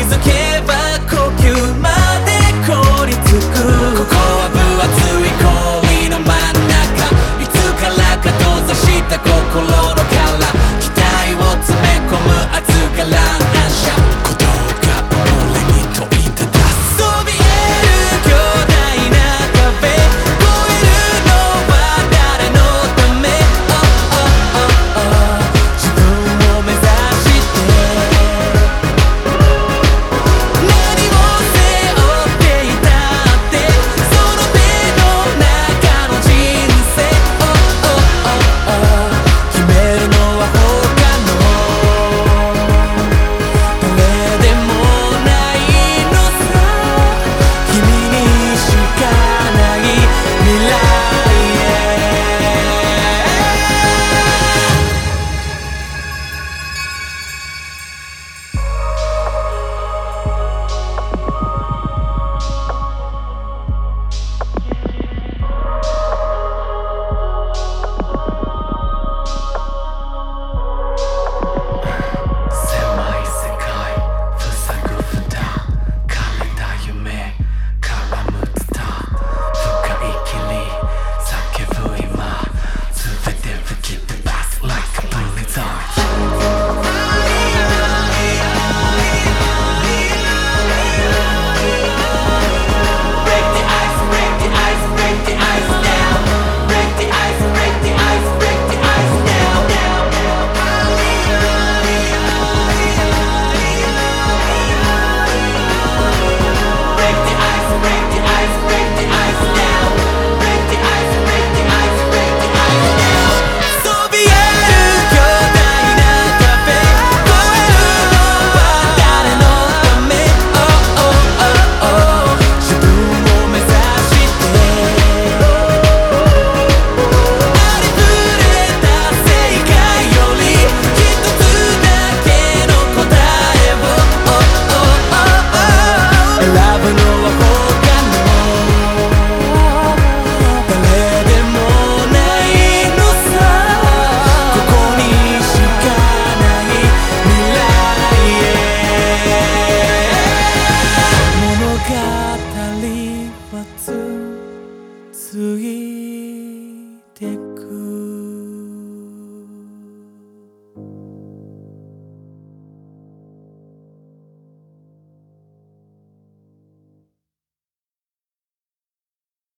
Please don't care 過ぎてく